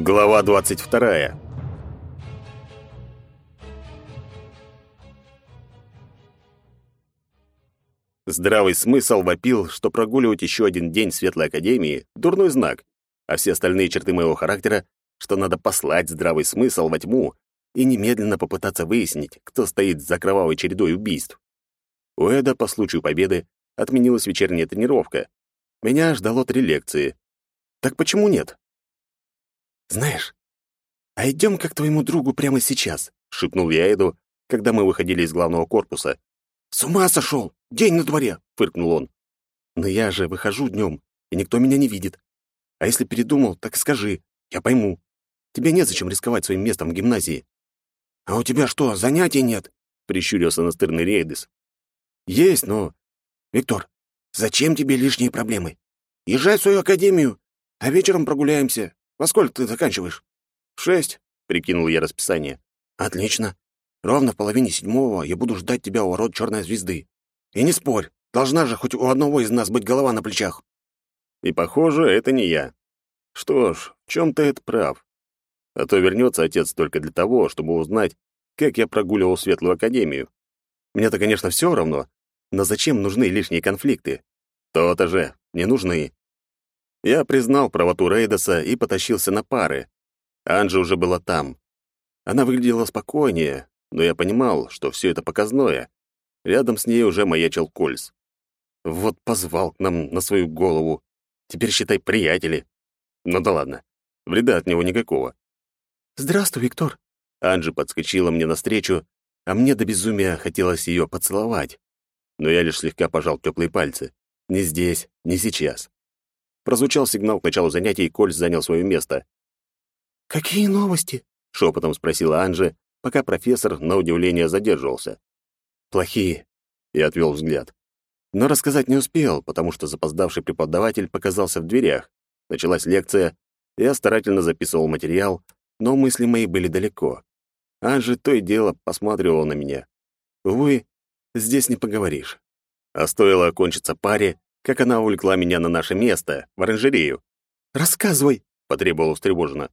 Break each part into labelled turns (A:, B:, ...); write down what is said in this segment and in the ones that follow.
A: Глава 22. Здравый смысл вопил, что прогуливать еще один день Светлой Академии — дурной знак, а все остальные черты моего характера, что надо послать здравый смысл во тьму и немедленно попытаться выяснить, кто стоит за кровавой чередой убийств. У Эда по случаю победы отменилась вечерняя тренировка. Меня ждало три лекции. Так почему нет? «Знаешь, а идем к твоему другу прямо сейчас», — шепнул я Эду, когда мы выходили из главного корпуса. «С ума сошел! День на дворе!» — фыркнул он. «Но я же выхожу днем, и никто меня не видит. А если передумал, так скажи, я пойму. Тебе незачем рисковать своим местом в гимназии». «А у тебя что, занятий нет?» — прищурился настырный Рейдес. «Есть, но...» «Виктор, зачем тебе лишние проблемы? Езжай в свою академию, а вечером прогуляемся. Во сколько ты заканчиваешь?» «В шесть», — прикинул я расписание. «Отлично. Ровно в половине седьмого я буду ждать тебя у ворот черной звезды. И не спорь, должна же хоть у одного из нас быть голова на плечах». И, похоже, это не я. Что ж, в чем-то это прав. А то вернется отец только для того, чтобы узнать, как я прогуливал Светлую Академию. Мне-то, конечно, все равно, но зачем нужны лишние конфликты? То-то же, не нужны. Я признал правоту Рейдоса и потащился на пары. Анжи уже была там. Она выглядела спокойнее, но я понимал, что все это показное. Рядом с ней уже маячил Кольс. Вот позвал к нам на свою голову. Теперь, считай, приятели. Ну да ладно, вреда от него никакого. «Здравствуй, Виктор». Анжи подскочила мне навстречу, а мне до безумия хотелось ее поцеловать. Но я лишь слегка пожал теплые пальцы. Не здесь, не сейчас. Прозвучал сигнал к началу занятий, и Кольс занял свое место. «Какие новости?» — шепотом спросила Анжи, пока профессор, на удивление, задерживался. «Плохие», — я отвел взгляд. Но рассказать не успел, потому что запоздавший преподаватель показался в дверях. Началась лекция, я старательно записывал материал, но мысли мои были далеко. Анжи то и дело посматривала на меня. Увы, здесь не поговоришь. А стоило окончиться паре, как она увлекла меня на наше место, в оранжерею. «Рассказывай!» — потребовала встревоженно.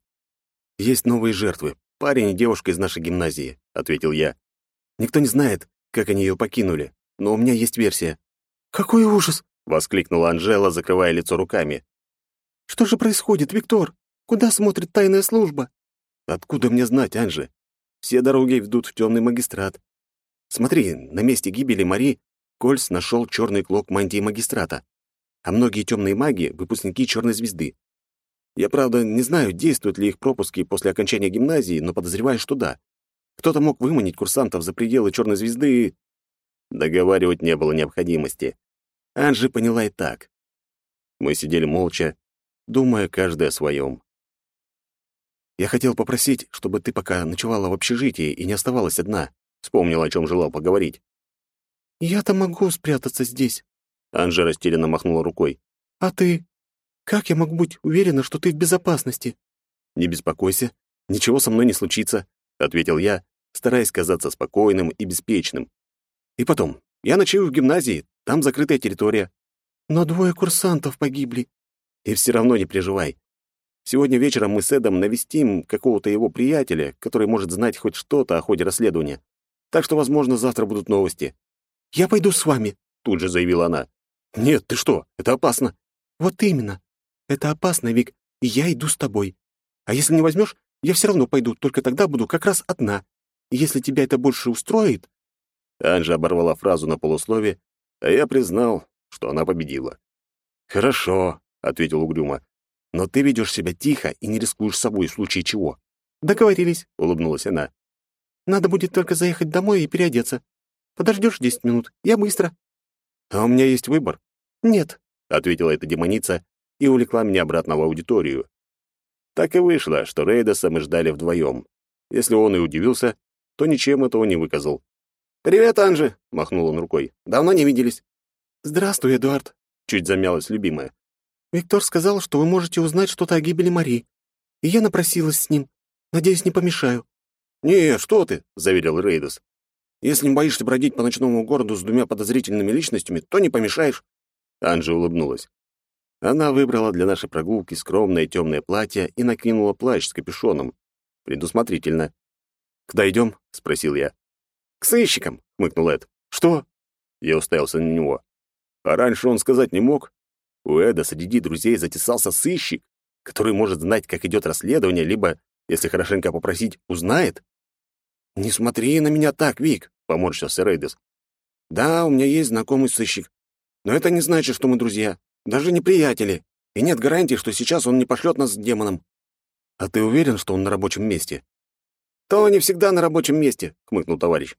A: «Есть новые жертвы, парень и девушка из нашей гимназии», — ответил я. «Никто не знает, как они ее покинули, но у меня есть версия». «Какой ужас!» — воскликнула Анжела, закрывая лицо руками. «Что же происходит, Виктор? Куда смотрит тайная служба?» «Откуда мне знать, Анжи? Все дороги ведут в темный магистрат. Смотри, на месте гибели Мари Кольс нашел черный клок мантии магистрата, а многие темные маги — выпускники черной звезды. Я, правда, не знаю, действуют ли их пропуски после окончания гимназии, но подозреваю, что да. Кто-то мог выманить курсантов за пределы черной звезды и... Договаривать не было необходимости. Анжи поняла и так. Мы сидели молча, думая каждый о своем. «Я хотел попросить, чтобы ты пока ночевала в общежитии и не оставалась одна», — вспомнил, о чем желал поговорить. «Я-то могу спрятаться здесь», — Анжа растерянно махнула рукой. «А ты? Как я могу быть уверена, что ты в безопасности?» «Не беспокойся, ничего со мной не случится», — ответил я, стараясь казаться спокойным и беспечным. «И потом, я ночую в гимназии, там закрытая территория». «Но двое курсантов погибли». «И все равно не переживай. Сегодня вечером мы с Эдом навестим какого-то его приятеля, который может знать хоть что-то о ходе расследования. Так что, возможно, завтра будут новости. «Я пойду с вами», — тут же заявила она. «Нет, ты что? Это опасно». «Вот именно. Это опасно, Вик, и я иду с тобой. А если не возьмешь, я все равно пойду, только тогда буду как раз одна. И если тебя это больше устроит...» Анжа оборвала фразу на полуслове, а я признал, что она победила. «Хорошо», — ответил угрюмо. «Но ты ведешь себя тихо и не рискуешь собой в случае чего». «Договорились», — улыбнулась она. «Надо будет только заехать домой и переодеться. Подождешь десять минут, я быстро». «А у меня есть выбор?» «Нет», — ответила эта демоница и увлекла меня обратно в аудиторию. Так и вышло, что Рейдоса мы ждали вдвоем. Если он и удивился, то ничем этого не выказал. «Привет, Анжи!» — махнул он рукой. «Давно не виделись». «Здравствуй, Эдуард!» — чуть замялась любимая. «Виктор сказал, что вы можете узнать что-то о гибели Мари. И я напросилась с ним. Надеюсь, не помешаю». «Не, что ты!» — заверил Рейдос. Если не боишься бродить по ночному городу с двумя подозрительными личностями, то не помешаешь». Анжи улыбнулась. Она выбрала для нашей прогулки скромное темное платье и накинула плащ с капюшоном. Предусмотрительно. «Куда идем?» — спросил я. «К сыщикам», — хмыкнул Эд. «Что?» Я уставился на него. А раньше он сказать не мог. У Эда среди друзей затесался сыщик, который может знать, как идет расследование, либо, если хорошенько попросить, узнает. «Не смотри на меня так, Вик», — поморщился Рейдес. «Да, у меня есть знакомый сыщик, но это не значит, что мы друзья, даже не приятели, и нет гарантии, что сейчас он не пошлет нас с демоном». «А ты уверен, что он на рабочем месте?» «То не всегда на рабочем месте», — хмыкнул товарищ.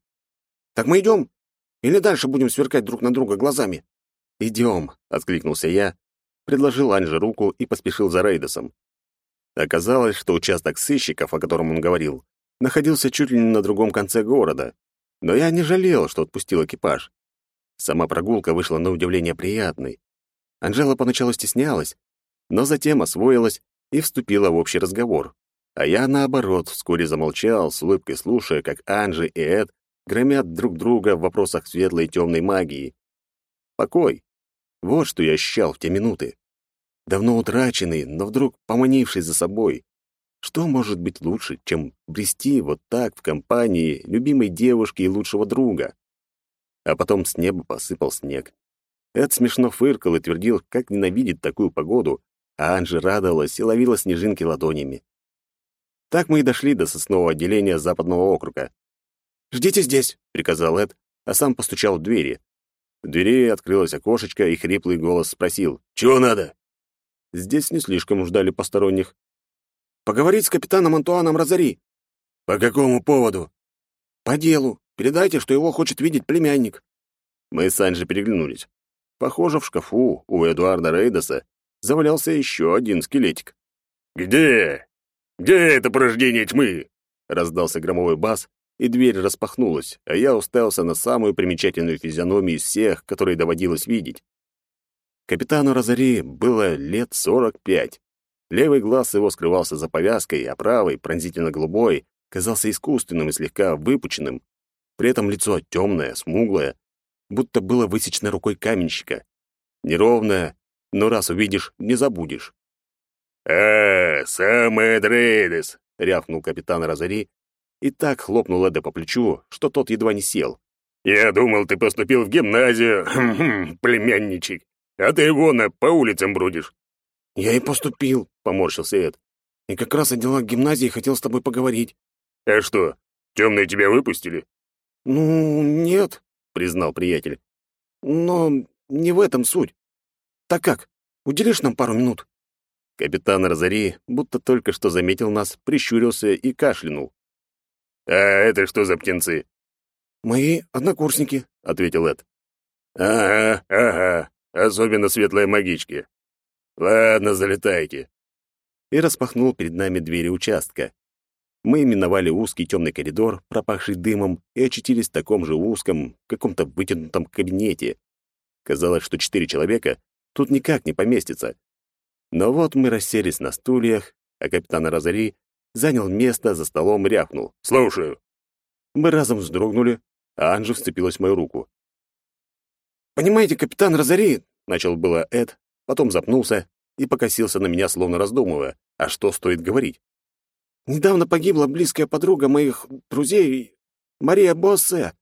A: «Так мы идем? Или дальше будем сверкать друг на друга глазами?» «Идем», — откликнулся я, предложил Анже руку и поспешил за Рейдосом. Оказалось, что участок сыщиков, о котором он говорил, находился чуть ли не на другом конце города, но я не жалел, что отпустил экипаж. Сама прогулка вышла на удивление приятной. Анжела поначалу стеснялась, но затем освоилась и вступила в общий разговор. А я, наоборот, вскоре замолчал, с улыбкой слушая, как Анжи и Эд громят друг друга в вопросах светлой и темной магии. Покой. Вот что я ощущал в те минуты. Давно утраченный, но вдруг поманивший за собой. Что может быть лучше, чем брести вот так в компании любимой девушки и лучшего друга? А потом с неба посыпал снег. Эд смешно фыркал и твердил, как ненавидит такую погоду, а Анжи радовалась и ловила снежинки ладонями. Так мы и дошли до соснового отделения западного округа. «Ждите здесь», — приказал Эд, а сам постучал в двери. В двери открылось окошечко, и хриплый голос спросил «Чего надо?» Здесь не слишком ждали посторонних. Поговорить с капитаном Антуаном Розари. По какому поводу? По делу. Передайте, что его хочет видеть племянник. Мы с Анжей переглянулись. Похоже, в шкафу у Эдуарда Рейдоса завалялся еще один скелетик. «Где? Где это порождение тьмы?» Раздался громовой бас, и дверь распахнулась, а я уставился на самую примечательную физиономию из всех, которые доводилось видеть. Капитану Розари было лет сорок пять. Левый глаз его скрывался за повязкой, а правый, пронзительно-голубой, казался искусственным и слегка выпученным. При этом лицо темное, смуглое, будто было высечено рукой каменщика. Неровное, но раз увидишь, не забудешь. «А, сам Эд рявкнул капитан Розари и так хлопнул Эда по плечу, что тот едва не сел. «Я думал, ты поступил в гимназию, племянничек, а ты вон по улицам бродишь». «Я и поступил», — поморщился Эд. «И как раз о делах гимназии хотел с тобой поговорить». «А что, темные тебя выпустили?» «Ну, нет», — признал приятель. «Но не в этом суть. Так как, уделишь нам пару минут?» Капитан Розари, будто только что заметил нас, прищурился и кашлянул. «А это что за птенцы?» «Мои однокурсники», — ответил Эд. «Ага, ага, особенно светлые магички. Ладно, залетайте. И распахнул перед нами двери участка. Мы миновали узкий темный коридор, пропахший дымом, и очутились в таком же узком, каком-то вытянутом кабинете. Казалось, что четыре человека тут никак не поместится. Но вот мы расселись на стульях, а капитан Розари занял место за столом и рявкнул. «Слушаю». Мы разом вздрогнули, а Анжи вцепилась в мою руку. «Понимаете, капитан Розари», — начал было Эд, потом запнулся и покосился на меня, словно раздумывая, а что стоит говорить. «Недавно погибла близкая подруга моих друзей, Мария Боссе,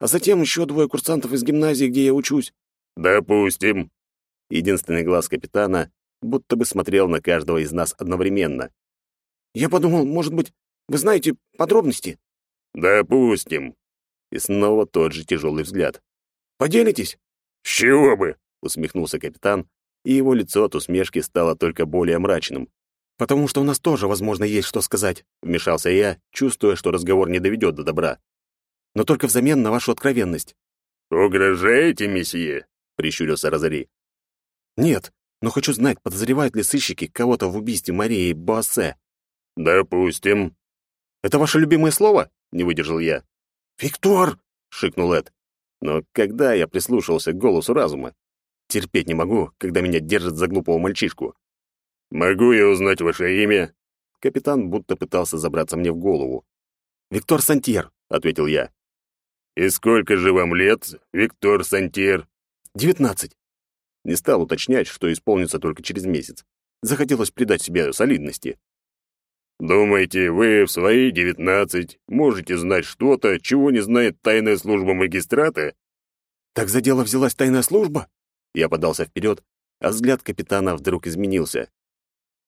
A: а затем еще двое курсантов из гимназии, где я учусь». «Допустим». Единственный глаз капитана будто бы смотрел на каждого из нас одновременно. «Я подумал, может быть, вы знаете подробности?» «Допустим». И снова тот же тяжелый взгляд. «Поделитесь?» «С чего бы?» — усмехнулся капитан, и его лицо от усмешки стало только более мрачным. «Потому что у нас тоже, возможно, есть что сказать», — вмешался я, чувствуя, что разговор не доведет до добра. «Но только взамен на вашу откровенность». «Угрожаете, месье?» — прищурился Розари. «Нет, но хочу знать, подозревают ли сыщики кого-то в убийстве Марии Буассе». «Допустим». «Это ваше любимое слово?» — не выдержал я. «Виктор!» — шикнул Эд. Но когда я прислушался к голосу разума? Терпеть не могу, когда меня держат за глупого мальчишку. «Могу я узнать ваше имя?» Капитан будто пытался забраться мне в голову. «Виктор Сантьер», — ответил я. «И сколько же вам лет, Виктор Сантьер?» «Девятнадцать». Не стал уточнять, что исполнится только через месяц. Захотелось придать себе солидности. «Думаете, вы в свои девятнадцать можете знать что-то, чего не знает тайная служба магистрата?» «Так за дело взялась тайная служба?» Я подался вперед, а взгляд капитана вдруг изменился.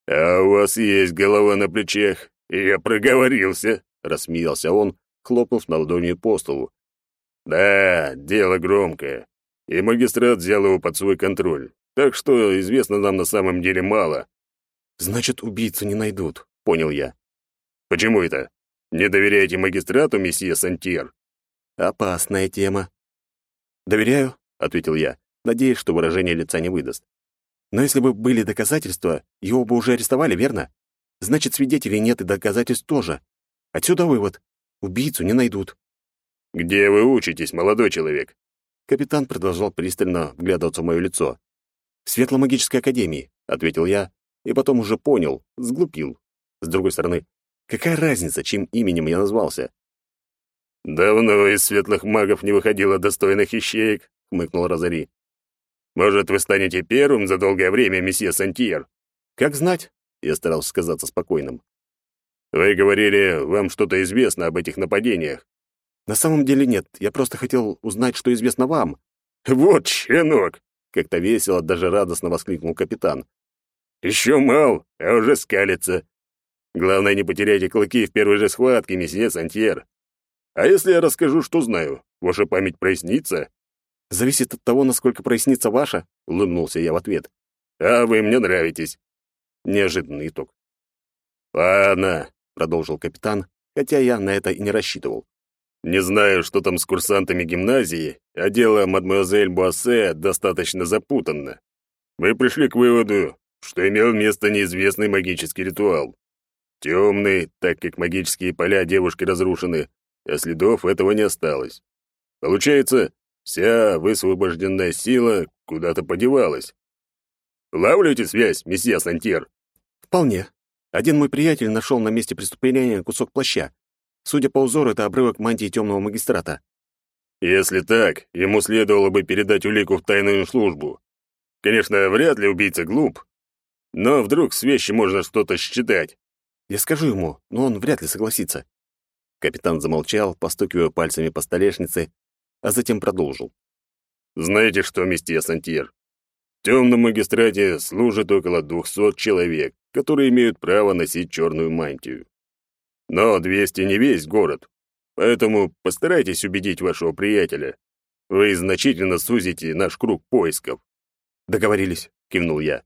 A: «А у вас есть голова на плечах, я проговорился», — рассмеялся он, хлопнув на ладони по столу. «Да, дело громкое, и магистрат взял его под свой контроль, так что известно нам на самом деле мало». «Значит, убийцу не найдут», — понял я. «Почему это? Не доверяете магистрату, месье Сантьер?» «Опасная тема». «Доверяю», — ответил я, надеясь, что выражение лица не выдаст. «Но если бы были доказательства, его бы уже арестовали, верно? Значит, свидетелей нет и доказательств тоже. Отсюда вывод. Убийцу не найдут». «Где вы учитесь, молодой человек?» Капитан продолжал пристально вглядываться в мое лицо. «В Светломагической академии», — ответил я, и потом уже понял, сглупил. С другой стороны, какая разница, чьим именем я назвался? «Давно из светлых магов не выходило достойных ищеек», — хмыкнул Розари. «Может, вы станете первым за долгое время, месье Сантьер?» «Как знать», — я старался сказаться спокойным. «Вы говорили, вам что-то известно об этих нападениях». «На самом деле нет, я просто хотел узнать, что известно вам». «Вот щенок!» — как-то весело, даже радостно воскликнул капитан. «Еще мал, а уже скалится. Главное, не потеряйте клыки в первой же схватке, месье Сантьер. А если я расскажу, что знаю, ваша память прояснится?» «Зависит от того, насколько прояснится ваша», — улыбнулся я в ответ. «А вы мне нравитесь». Неожиданный итог. «Ладно», — продолжил капитан, хотя я на это и не рассчитывал. «Не знаю, что там с курсантами гимназии, а дело мадемуазель Буассе достаточно запутанно. Мы пришли к выводу, что имел место неизвестный магический ритуал. Темный, так как магические поля девушки разрушены, а следов этого не осталось. Получается, вся высвобожденная сила куда-то подевалась. Лавливаете связь, месье Сантьер? Вполне. Один мой приятель нашел на месте преступления кусок плаща. Судя по узору, это обрывок мантии темного магистрата. Если так, ему следовало бы передать улику в тайную службу. Конечно, вряд ли убийца глуп, но вдруг с вещи можно что-то считать. Я скажу ему, но он вряд ли согласится. Капитан замолчал, постукивая пальцами по столешнице, а затем продолжил. «Знаете что, месье Сантьер? В темном магистрате служит около двухсот человек, которые имеют право носить черную мантию. Но двести не весь город, поэтому постарайтесь убедить вашего приятеля. Вы значительно сузите наш круг поисков». «Договорились», — кивнул я.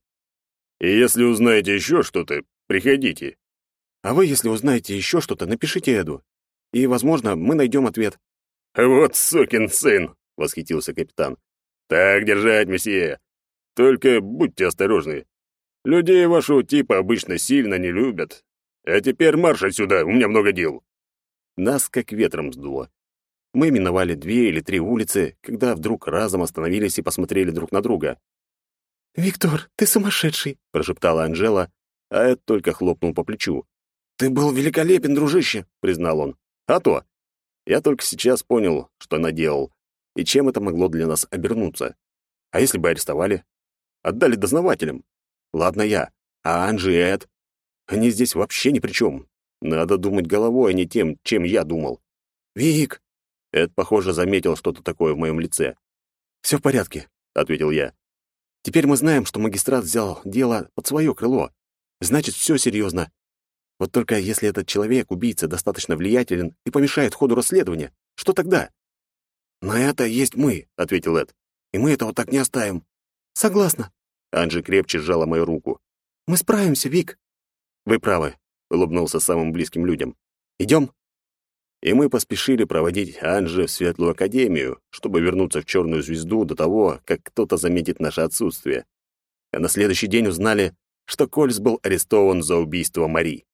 A: «И если узнаете еще что-то, приходите. А вы, если узнаете еще что-то, напишите Эду. И, возможно, мы найдем ответ». «Вот сукин сын!» — восхитился капитан. «Так держать, месье. Только будьте осторожны. Людей вашего типа обычно сильно не любят. А теперь марш отсюда, у меня много дел». Нас как ветром сдуло. Мы миновали две или три улицы, когда вдруг разом остановились и посмотрели друг на друга. «Виктор, ты сумасшедший!» — прошептала Анжела, а Эд только хлопнул по плечу. «Ты был великолепен, дружище», — признал он. «А то. Я только сейчас понял, что наделал, и чем это могло для нас обернуться. А если бы арестовали? Отдали дознавателям? Ладно я, а Анжи и Эд? Они здесь вообще ни при чем. Надо думать головой, а не тем, чем я думал. «Вик!» Эд, похоже, заметил что-то такое в моем лице. «Все в порядке», — ответил я. «Теперь мы знаем, что магистрат взял дело под свое крыло. Значит, все серьезно. Вот только если этот человек, убийца, достаточно влиятелен и помешает ходу расследования, что тогда? «На это есть мы», — ответил Эд. «И мы этого так не оставим». «Согласна». Анжи крепче сжала мою руку. «Мы справимся, Вик». «Вы правы», — улыбнулся самым близким людям. «Идем?» И мы поспешили проводить Анжи в Светлую Академию, чтобы вернуться в Черную Звезду до того, как кто-то заметит наше отсутствие. А на следующий день узнали, что Кольс был арестован за убийство Мари.